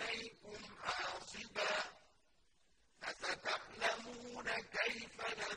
عَلَيْكُمْ حَاصِبًا ۖ فَسَتَعْلَمُونَ كَيْفَ نَذِيرِ